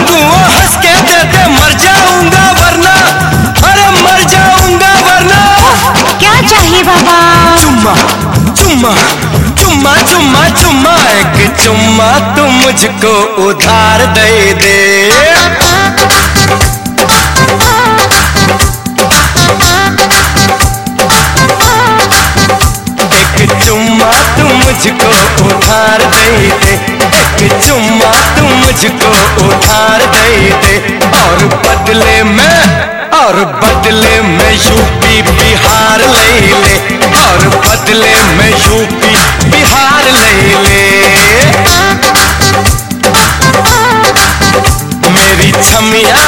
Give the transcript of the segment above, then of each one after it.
वो हंस के दे दे मर जाऊँगा वरना। अरे मर जाऊँगा वरना। क्या चाहिए बाबा? चुम्मा चुम्मा चुम्मा चुम्मा चुम्मा एक चुम्मा तू मुझको उधार दे दे। एक चुम्मा तू मुझको उधार दे दे। एक चुम्मा तू मुझको उधार दे दे और बदले में, और बदले में यूपी बिहार ले ले। और बदले में यूपी बिहार ले ले। मेरी छमिया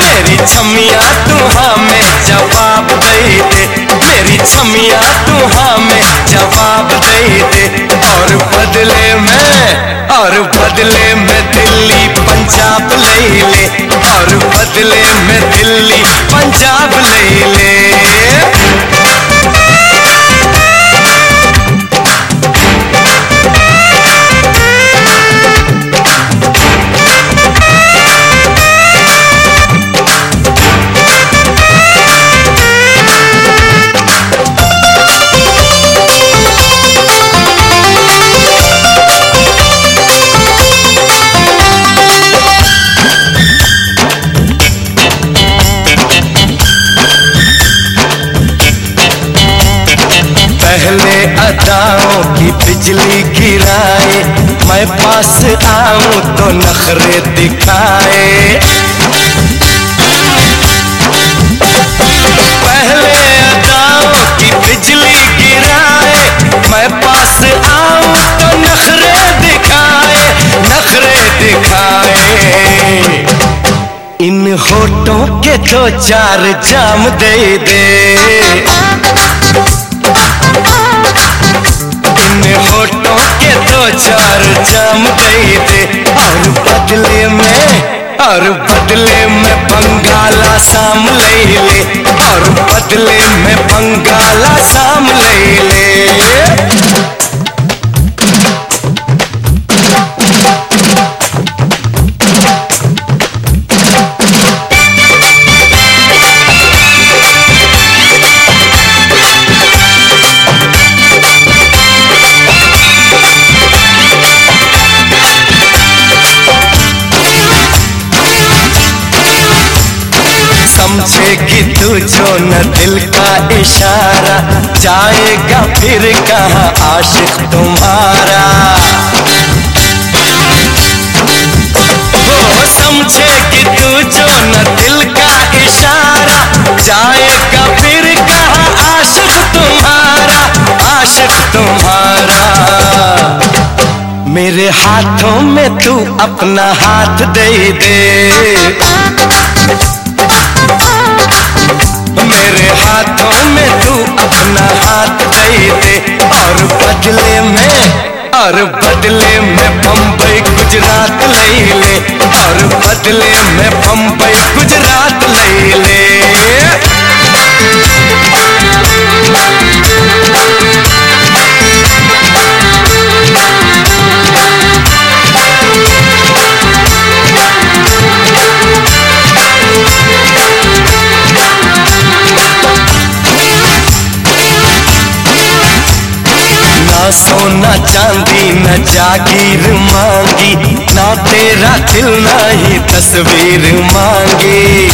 मेरी छमिया, तू हमें जवाब दे दे मेरी छमिया, तू हमें जवाब दे बदले में दिल्ली पंजाब ले ले। और बदले में दिल्ली पंजाब ले अदाओं की बिजली गिराए। मैं पास आऊँ तो नखरे दिखाए। पहले अदाओं की बिजली गिराए। मैं पास आऊँ तो नखरे दिखाए नखरे दिखाए। इन होठों के तो चार जाम दे दे। चार जाम गई दे और बदले में और बदले में बंगाला साम ले। ले और बदले में बंगाला साम समझेगी तू जो न दिल का इशारा, जाएगा फिर कहा आशिक तुम्हारा? वो समझेगी तू जो न दिल का इशारा, जाएगा फिर कहा आशिक तुम्हारा? आशिक तुम्हारा। मेरे हाथों में तू अपना हाथ दे दे। हाथों में तू अपना हाथ दे दे और बदले में, और बदले में बम्बई गुजरात ले ले, और बदले में बम्बई गुजरात ले ले। सोना चांदी न जागीर मांगी, ना तेरा दिल, ना ही तस्वीर मांगी।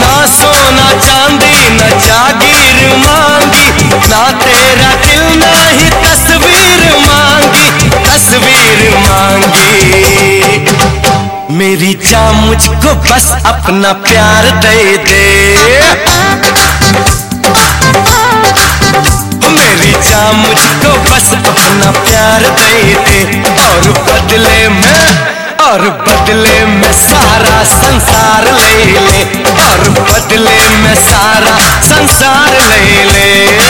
ना सोना चांदी न जागीर मांगी, ना तेरा दिल, ना ही तस्वीर मांगी तस्वीर मांगी। मेरी जान मुझको बस अपना प्यार दे दे। मुझको बस अपना प्यार दे दे और बदले में, और बदले में सारा संसार ले ले, और बदले में सारा संसार ले ले।